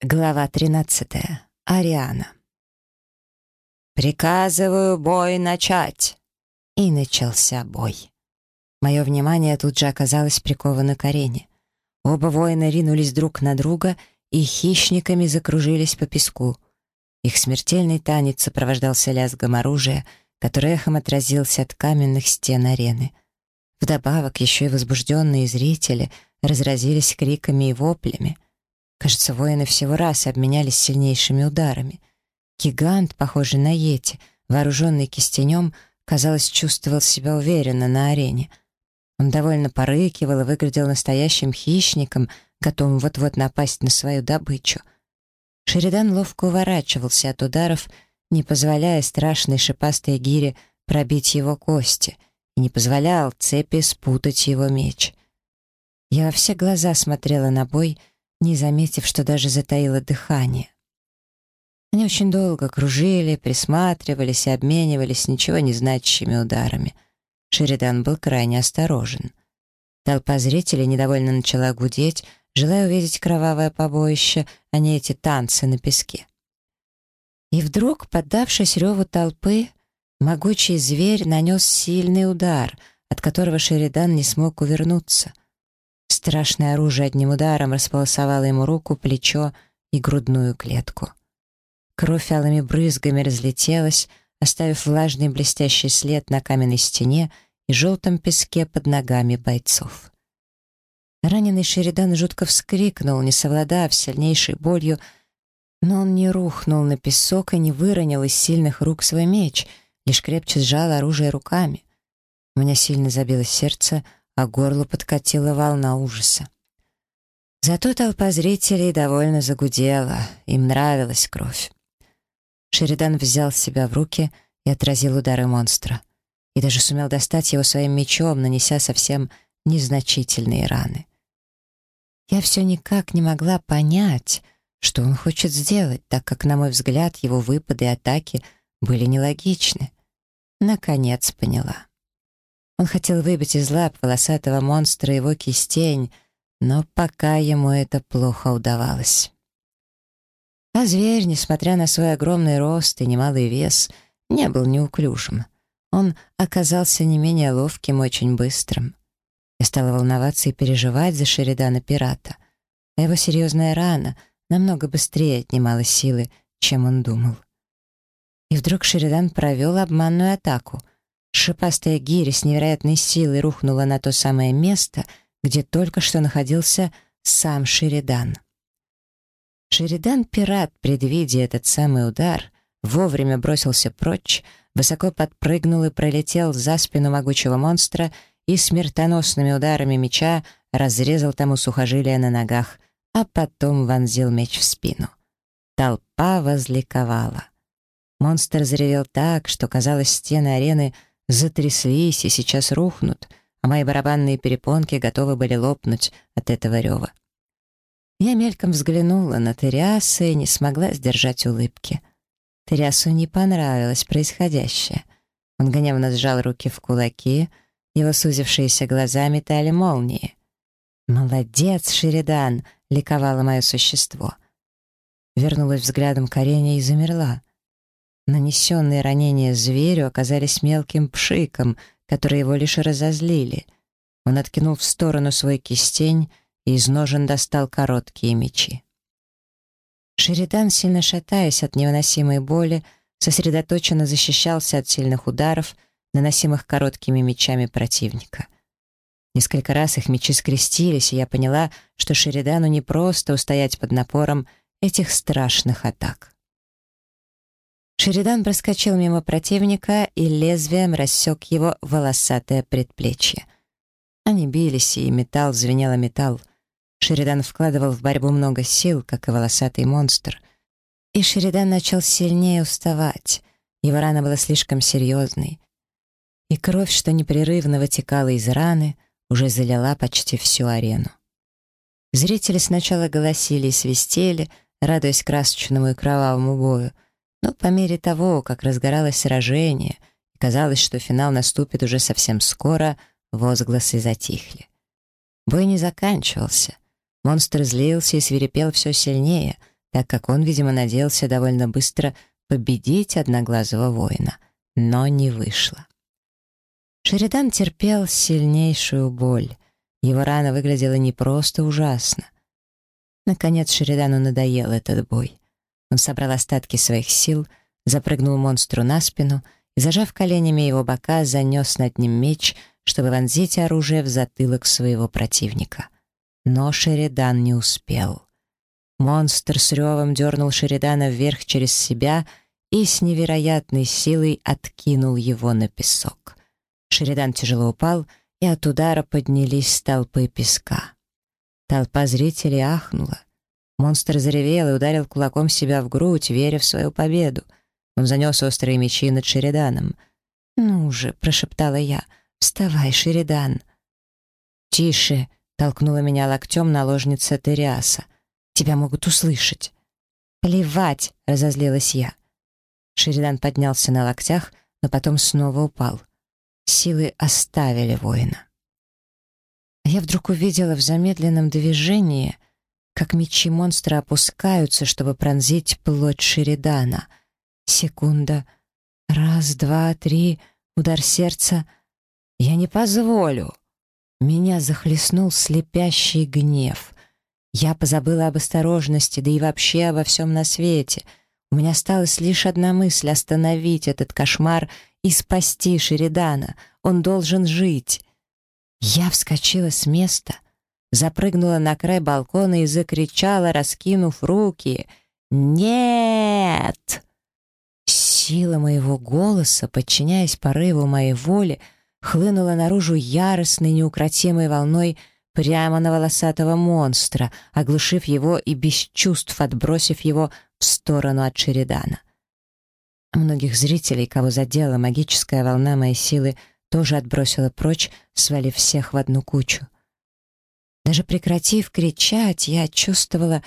Глава 13. Ариана. «Приказываю бой начать!» И начался бой. Мое внимание тут же оказалось приковано к арене. Оба воина ринулись друг на друга и хищниками закружились по песку. Их смертельный танец сопровождался лязгом оружия, который эхом отразился от каменных стен арены. Вдобавок еще и возбужденные зрители разразились криками и воплями — Кажется, воины всего раз обменялись сильнейшими ударами. Гигант, похожий на Йети, вооруженный кистенем, казалось, чувствовал себя уверенно на арене. Он довольно порыкивал и выглядел настоящим хищником, готовым вот-вот напасть на свою добычу. Шеридан ловко уворачивался от ударов, не позволяя страшной шипастой гире пробить его кости, и не позволял цепи спутать его меч. Я во все глаза смотрела на бой, не заметив, что даже затаило дыхание. Они очень долго кружили, присматривались и обменивались ничего не значащими ударами. Шеридан был крайне осторожен. Толпа зрителей недовольно начала гудеть, желая увидеть кровавое побоище, а не эти танцы на песке. И вдруг, поддавшись реву толпы, могучий зверь нанес сильный удар, от которого Шеридан не смог увернуться страшное оружие одним ударом располосовало ему руку, плечо и грудную клетку. Кровь алыми брызгами разлетелась, оставив влажный блестящий след на каменной стене и желтом песке под ногами бойцов. Раненый Шеридан жутко вскрикнул, не совладав сильнейшей болью, но он не рухнул на песок и не выронил из сильных рук свой меч, лишь крепче сжал оружие руками. У меня сильно забилось сердце — а горло подкатила волна ужаса. Зато толпа зрителей довольно загудела, им нравилась кровь. Шеридан взял себя в руки и отразил удары монстра. И даже сумел достать его своим мечом, нанеся совсем незначительные раны. Я все никак не могла понять, что он хочет сделать, так как, на мой взгляд, его выпады и атаки были нелогичны. Наконец поняла. Он хотел выбить из лап волосатого монстра его кистень, но пока ему это плохо удавалось. А зверь, несмотря на свой огромный рост и немалый вес, не был неуклюжим. Он оказался не менее ловким и очень быстрым. Я стала волноваться и переживать за Шеридана пирата. А его серьезная рана намного быстрее отнимала силы, чем он думал. И вдруг Шеридан провел обманную атаку. Шипастая гиря с невероятной силой рухнула на то самое место, где только что находился сам Шеридан. Шеридан-пират, предвидя этот самый удар, вовремя бросился прочь, высоко подпрыгнул и пролетел за спину могучего монстра и смертоносными ударами меча разрезал тому сухожилие на ногах, а потом вонзил меч в спину. Толпа возликовала. Монстр заревел так, что, казалось, стены арены — затряслись и сейчас рухнут, а мои барабанные перепонки готовы были лопнуть от этого рева. Я мельком взглянула на Териаса и не смогла сдержать улыбки. Териасу не понравилось происходящее. Он гневно сжал руки в кулаки, его сузившиеся глаза метали молнии. «Молодец, Шеридан!» — ликовало мое существо. Вернулась взглядом к арене и замерла. Нанесенные ранения зверю оказались мелким пшиком, которые его лишь разозлили. Он откинул в сторону свой кистень и из ножен достал короткие мечи. Шеридан, сильно шатаясь от невыносимой боли, сосредоточенно защищался от сильных ударов, наносимых короткими мечами противника. Несколько раз их мечи скрестились, и я поняла, что Шеридану не просто устоять под напором этих страшных атак. Шеридан проскочил мимо противника, и лезвием рассек его волосатое предплечье. Они бились, и металл звенел металл. Шеридан вкладывал в борьбу много сил, как и волосатый монстр. И Шеридан начал сильнее уставать. Его рана была слишком серьезной. И кровь, что непрерывно вытекала из раны, уже залила почти всю арену. Зрители сначала голосили и свистели, радуясь красочному и кровавому бою — но по мере того, как разгоралось сражение, и казалось, что финал наступит уже совсем скоро, возгласы затихли. Бой не заканчивался. Монстр злился и свирепел все сильнее, так как он, видимо, надеялся довольно быстро победить одноглазого воина. Но не вышло. Шеридан терпел сильнейшую боль. Его рана выглядела не просто ужасно. Наконец Шеридану надоел этот бой. Он собрал остатки своих сил, запрыгнул монстру на спину и, зажав коленями его бока, занес над ним меч, чтобы вонзить оружие в затылок своего противника. Но Шеридан не успел. Монстр с ревом дернул Шеридана вверх через себя и с невероятной силой откинул его на песок. Шеридан тяжело упал, и от удара поднялись толпы песка. Толпа зрителей ахнула. Монстр заревел и ударил кулаком себя в грудь, веря в свою победу. Он занес острые мечи над Шериданом. «Ну же», — прошептала я, — «вставай, Шеридан». «Тише», — толкнула меня локтем наложница Териаса. «Тебя могут услышать». «Плевать», — разозлилась я. Шеридан поднялся на локтях, но потом снова упал. Силы оставили воина. А я вдруг увидела в замедленном движении — как мечи монстра опускаются, чтобы пронзить плоть Шеридана. Секунда. Раз, два, три. Удар сердца. «Я не позволю!» Меня захлестнул слепящий гнев. Я позабыла об осторожности, да и вообще обо всем на свете. У меня осталась лишь одна мысль — остановить этот кошмар и спасти Шеридана. Он должен жить. Я вскочила с места — запрыгнула на край балкона и закричала, раскинув руки. «Нет!» Сила моего голоса, подчиняясь порыву моей воли, хлынула наружу яростной, неукротимой волной прямо на волосатого монстра, оглушив его и без чувств отбросив его в сторону от чередана. Многих зрителей, кого задела магическая волна моей силы, тоже отбросила прочь, свалив всех в одну кучу. Даже прекратив кричать, я чувствовала,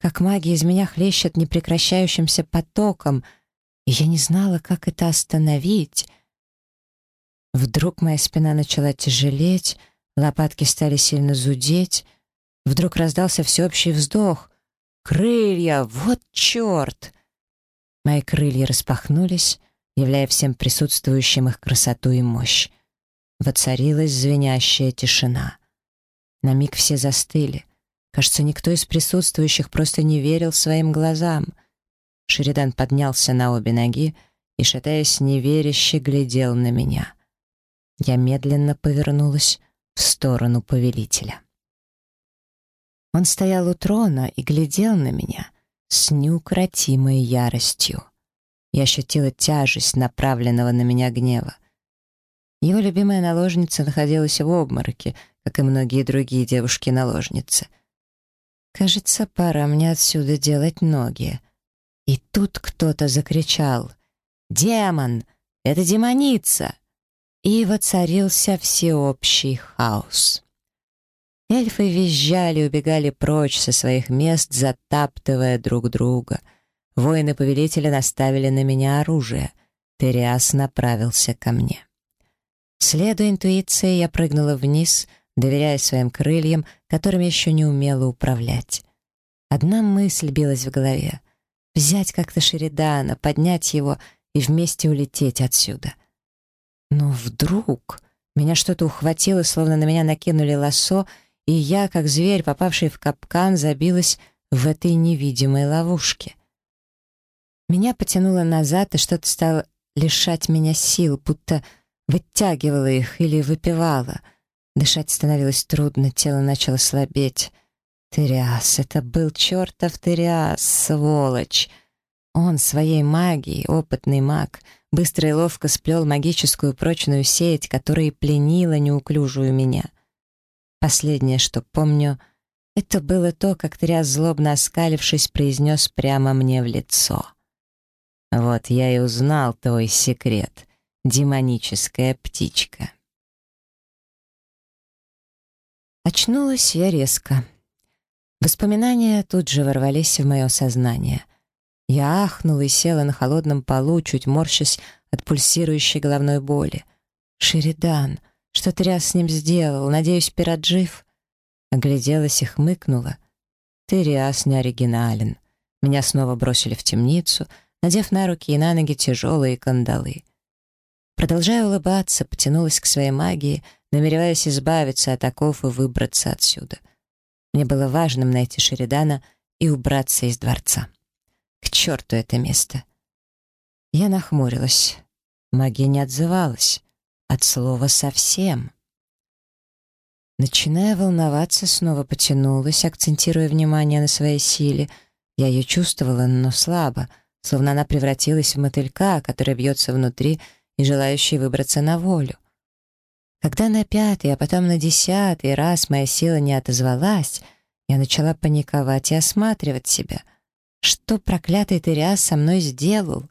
как магия из меня хлещет непрекращающимся потоком, и я не знала, как это остановить. Вдруг моя спина начала тяжелеть, лопатки стали сильно зудеть. Вдруг раздался всеобщий вздох. «Крылья! Вот черт!» Мои крылья распахнулись, являя всем присутствующим их красоту и мощь. Воцарилась звенящая тишина — на миг все застыли. Кажется, никто из присутствующих просто не верил своим глазам. Шеридан поднялся на обе ноги и, шатаясь неверяще, глядел на меня. Я медленно повернулась в сторону повелителя. Он стоял у трона и глядел на меня с неукротимой яростью. Я ощутила тяжесть направленного на меня гнева. Его любимая наложница находилась в обмороке, как и многие другие девушки-наложницы. Кажется, пора мне отсюда делать ноги. И тут кто-то закричал «Демон! Это демоница!» И воцарился всеобщий хаос. Эльфы визжали, убегали прочь со своих мест, затаптывая друг друга. Воины-повелители наставили на меня оружие. Териас направился ко мне. Следуя интуиции, я прыгнула вниз — доверяя своим крыльям, которыми еще не умела управлять. Одна мысль билась в голове — взять как-то Шеридана, поднять его и вместе улететь отсюда. Но вдруг меня что-то ухватило, словно на меня накинули лосо, и я, как зверь, попавший в капкан, забилась в этой невидимой ловушке. Меня потянуло назад, и что-то стало лишать меня сил, будто вытягивало их или выпивало — Дышать становилось трудно, тело начало слабеть. Тыряс, это был чертов Тыряс, сволочь! Он своей магией, опытный маг, быстро и ловко сплел магическую прочную сеть, которая пленила неуклюжую меня. Последнее, что помню, это было то, как Тыряс, злобно оскалившись, произнес прямо мне в лицо. «Вот я и узнал твой секрет, демоническая птичка». Очнулась я резко. Воспоминания тут же ворвались в мое сознание. Я ахнула и села на холодном полу, чуть морщась от пульсирующей головной боли. «Шеридан! Что ты с ним сделал? Надеюсь, пират жив?» Огляделась и хмыкнула. «Ты, Риас, не оригинален». Меня снова бросили в темницу, надев на руки и на ноги тяжелые кандалы. Продолжая улыбаться, потянулась к своей магии — намереваясь избавиться от оков и выбраться отсюда. Мне было важным найти Шеридана и убраться из дворца. К черту это место! Я нахмурилась. Магия не отзывалась. От слова совсем. Начиная волноваться, снова потянулась, акцентируя внимание на своей силе. Я ее чувствовала, но слабо, словно она превратилась в мотылька, который бьется внутри и желающий выбраться на волю. Когда на пятый, а потом на десятый раз моя сила не отозвалась, я начала паниковать и осматривать себя. Что проклятый Тыриас со мной сделал?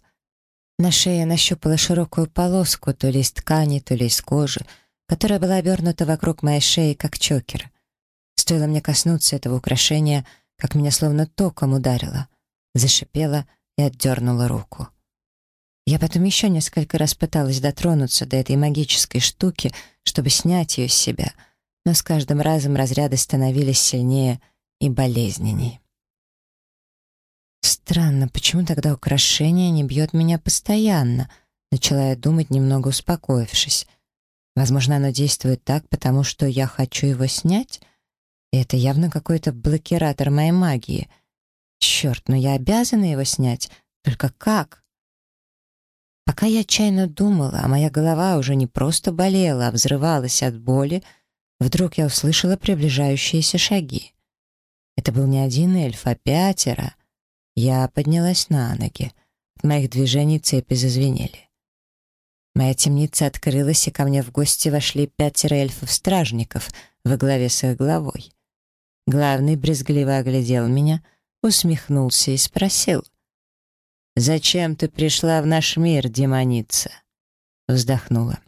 На шее нащупала широкую полоску, то ли из ткани, то ли из кожи, которая была обернута вокруг моей шеи, как чокер. Стоило мне коснуться этого украшения, как меня словно током ударило. Зашипела и отдернула руку. Я потом еще несколько раз пыталась дотронуться до этой магической штуки — чтобы снять ее с себя, но с каждым разом разряды становились сильнее и болезненней. «Странно, почему тогда украшение не бьет меня постоянно?» — начала я думать, немного успокоившись. «Возможно, оно действует так, потому что я хочу его снять?» И это явно какой-то блокиратор моей магии. Черт, но я обязана его снять. Только как? Пока я отчаянно думала, а моя голова уже не просто болела, а взрывалась от боли, вдруг я услышала приближающиеся шаги. Это был не один эльф, а пятеро. Я поднялась на ноги. От моих движений цепи зазвенели. Моя темница открылась, и ко мне в гости вошли пятеро эльфов-стражников во главе с их главой. Главный брезгливо оглядел меня, усмехнулся и спросил — «Зачем ты пришла в наш мир, демоница?» Вздохнула.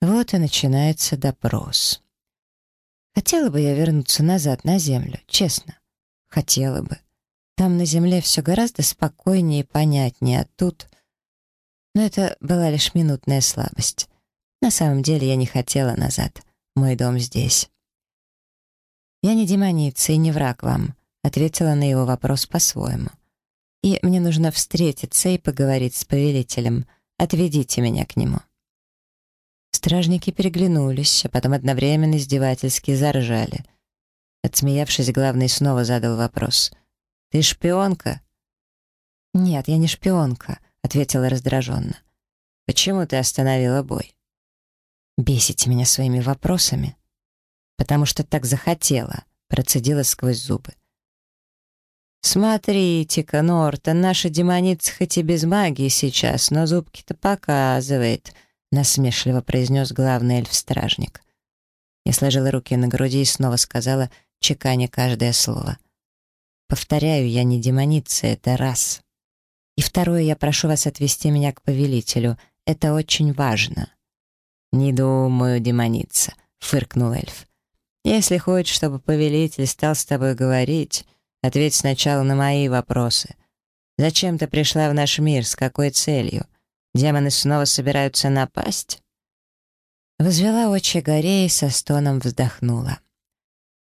Вот и начинается допрос. Хотела бы я вернуться назад на землю, честно. Хотела бы. Там на земле все гораздо спокойнее и понятнее, а тут... Но это была лишь минутная слабость. На самом деле я не хотела назад. Мой дом здесь. «Я не демоница и не враг вам», — ответила на его вопрос по-своему и мне нужно встретиться и поговорить с повелителем. Отведите меня к нему». Стражники переглянулись, а потом одновременно издевательски заржали. Отсмеявшись, главный снова задал вопрос. «Ты шпионка?» «Нет, я не шпионка», — ответила раздраженно. «Почему ты остановила бой?» «Бесите меня своими вопросами». «Потому что так захотела», — процедила сквозь зубы. Смотрите, Конорта, наша демоница хоть и без магии сейчас, но зубки-то показывает», — насмешливо произнес главный эльф-стражник. Я сложила руки на груди и снова сказала, чеканя каждое слово. «Повторяю, я не демоница, это раз. И второе, я прошу вас отвести меня к повелителю. Это очень важно». «Не думаю, демоница», — фыркнул эльф. «Если хочешь, чтобы повелитель стал с тобой говорить...» Ответь сначала на мои вопросы. Зачем ты пришла в наш мир? С какой целью? Демоны снова собираются напасть?» Возвела очи горе и со стоном вздохнула.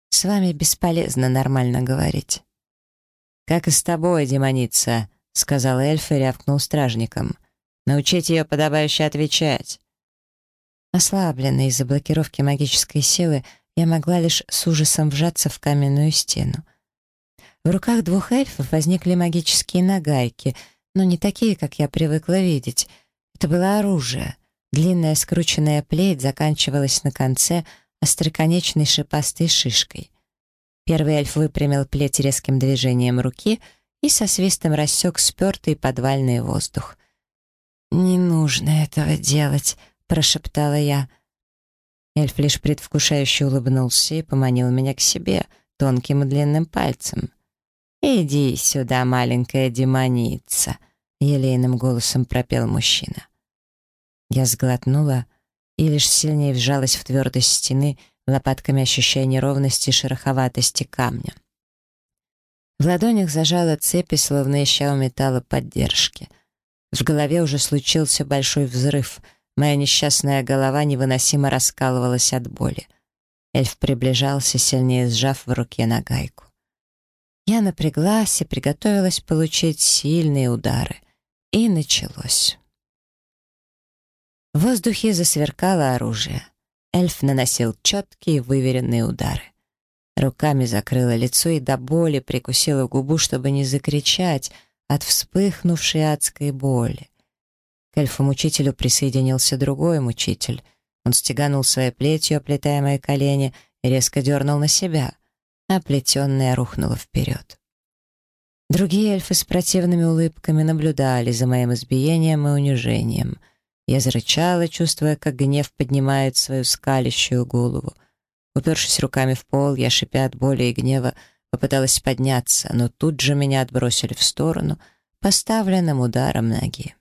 «С вами бесполезно нормально говорить». «Как и с тобой, демоница», — сказал эльф и рявкнул стражником. «Научить ее подобающе отвечать». Ослабленная из-за блокировки магической силы, я могла лишь с ужасом вжаться в каменную стену. В руках двух эльфов возникли магические нагайки, но не такие, как я привыкла видеть. Это было оружие. Длинная скрученная плеть заканчивалась на конце остроконечной шипастой шишкой. Первый эльф выпрямил плеть резким движением руки и со свистом рассек спертый подвальный воздух. «Не нужно этого делать», — прошептала я. Эльф лишь предвкушающе улыбнулся и поманил меня к себе тонким и длинным пальцем. «Иди сюда, маленькая демоница!» — елейным голосом пропел мужчина. Я сглотнула и лишь сильнее вжалась в твердость стены, лопатками ощущая неровности и шероховатости камня. В ладонях зажала цепи, словно ища у металла поддержки. В голове уже случился большой взрыв. Моя несчастная голова невыносимо раскалывалась от боли. Эльф приближался, сильнее сжав в руке нагайку. Я напряглась и приготовилась получить сильные удары. И началось. В воздухе засверкало оружие. Эльф наносил четкие выверенные удары. Руками закрыла лицо и до боли прикусила губу, чтобы не закричать от вспыхнувшей адской боли. К эльфу-мучителю присоединился другой мучитель. Он стеганул своей плетью, оплетая мои колени, и резко дернул на себя — оплетенная рухнула вперед. Другие эльфы с противными улыбками наблюдали за моим избиением и унижением. Я зарычала, чувствуя, как гнев поднимает свою скалящую голову. Упершись руками в пол, я, шипя от боли и гнева, попыталась подняться, но тут же меня отбросили в сторону, поставленным ударом ноги.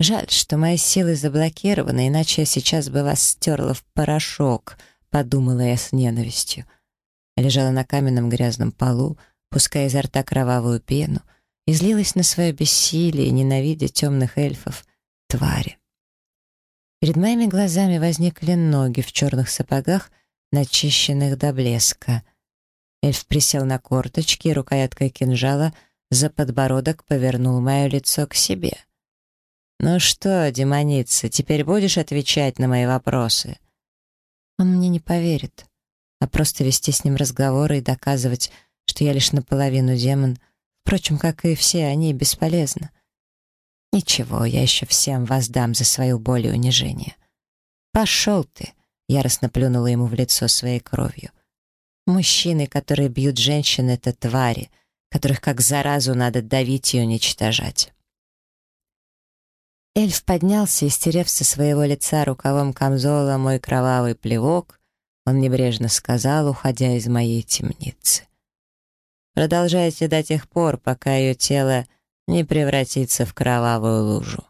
Жаль, что мои силы заблокированы, иначе я сейчас бы вас стерла в порошок — подумала я с ненавистью. Лежала на каменном грязном полу, пуская изо рта кровавую пену, и злилась на свое бессилие, ненавидя темных эльфов, твари. Перед моими глазами возникли ноги в черных сапогах, начищенных до блеска. Эльф присел на корточки рукояткой кинжала за подбородок повернул мое лицо к себе. «Ну что, демоница, теперь будешь отвечать на мои вопросы?» Он мне не поверит. А просто вести с ним разговоры и доказывать, что я лишь наполовину демон, впрочем, как и все они, бесполезно. Ничего, я еще всем воздам за свою боль и унижение. Пошел ты, яростно плюнула ему в лицо своей кровью. Мужчины, которые бьют женщин, это твари, которых как заразу надо давить и уничтожать. Эльф поднялся и, стерев со своего лица рукавом камзола мой кровавый плевок, он небрежно сказал, уходя из моей темницы. «Продолжайте до тех пор, пока ее тело не превратится в кровавую лужу».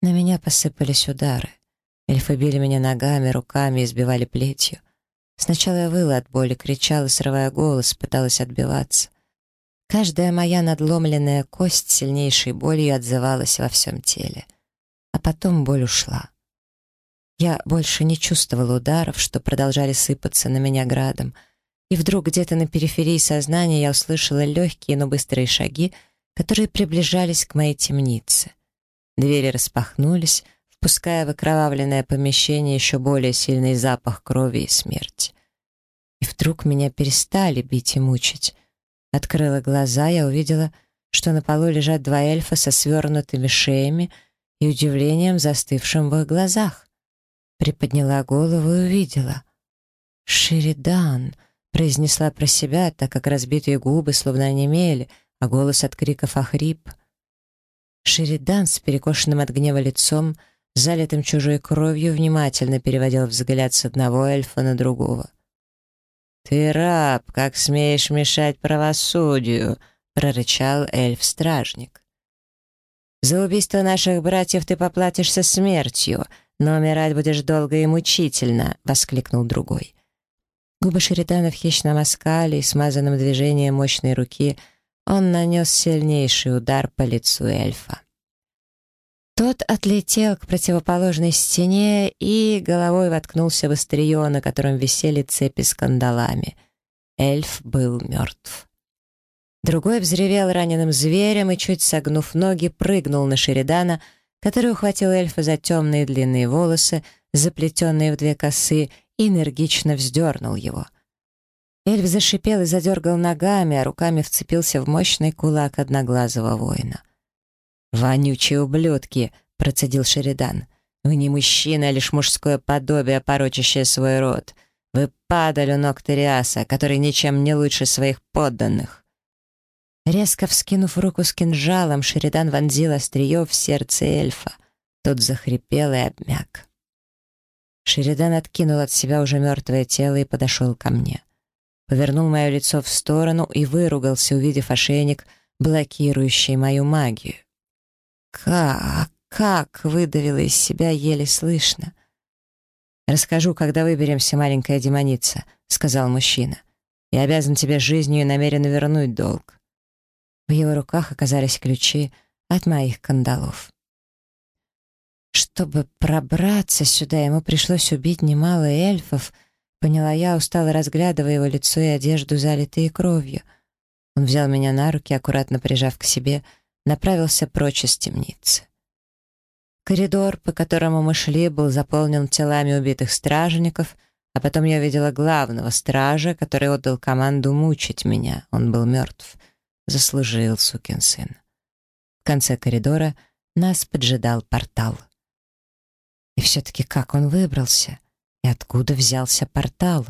На меня посыпались удары. Эльфы били меня ногами, руками и сбивали плетью. Сначала я выла от боли, кричала, срывая голос, пыталась отбиваться. Каждая моя надломленная кость сильнейшей болью отзывалась во всем теле. А потом боль ушла. Я больше не чувствовала ударов, что продолжали сыпаться на меня градом. И вдруг где-то на периферии сознания я услышала легкие, но быстрые шаги, которые приближались к моей темнице. Двери распахнулись, впуская в окровавленное помещение еще более сильный запах крови и смерти. И вдруг меня перестали бить и мучить — открыла глаза, я увидела, что на полу лежат два эльфа со свернутыми шеями и удивлением, застывшим в их глазах. Приподняла голову и увидела. «Шеридан!» — произнесла про себя, так как разбитые губы словно онемели, а голос от криков охрип. Шеридан с перекошенным от гнева лицом, залитым чужой кровью, внимательно переводил взгляд с одного эльфа на другого. Ты раб, как смеешь мешать правосудию!» — прорычал эльф-стражник. «За убийство наших братьев ты поплатишься смертью, но умирать будешь долго и мучительно!» — воскликнул другой. Губы в хищном москали, и смазанном движением мощной руки он нанес сильнейший удар по лицу эльфа. Тот отлетел к противоположной стене и головой воткнулся в острие, на котором висели цепи с кандалами. Эльф был мертв. Другой взревел раненым зверем и, чуть согнув ноги, прыгнул на Шеридана, который ухватил эльфа за темные длинные волосы, заплетенные в две косы, и энергично вздернул его. Эльф зашипел и задергал ногами, а руками вцепился в мощный кулак одноглазого воина вонючие ублюдки!» — процедил Шеридан. «Вы не мужчина, а лишь мужское подобие, порочащее свой род. Вы падали ног Териаса, который ничем не лучше своих подданных». Резко вскинув руку с кинжалом, Шеридан вонзил острие в сердце эльфа. Тот захрипел и обмяк. Шеридан откинул от себя уже мертвое тело и подошел ко мне. Повернул мое лицо в сторону и выругался, увидев ошейник, блокирующий мою магию. «Как? Как?» — выдавила из себя еле слышно. «Расскажу, когда выберемся, маленькая демоница», — сказал мужчина. «Я обязан тебе жизнью и намерен вернуть долг». В его руках оказались ключи от моих кандалов. Чтобы пробраться сюда, ему пришлось убить немало эльфов, поняла я, устало разглядывая его лицо и одежду, залитые кровью. Он взял меня на руки, аккуратно прижав к себе — направился прочь из темницы. Коридор, по которому мы шли, был заполнен телами убитых стражников, а потом я видела главного стража, который отдал команду мучить меня. Он был мертв. Заслужил, сукин сын. В конце коридора нас поджидал портал. И все-таки как он выбрался? И откуда взялся портал?